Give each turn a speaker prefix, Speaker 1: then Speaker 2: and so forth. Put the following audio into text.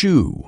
Speaker 1: shoe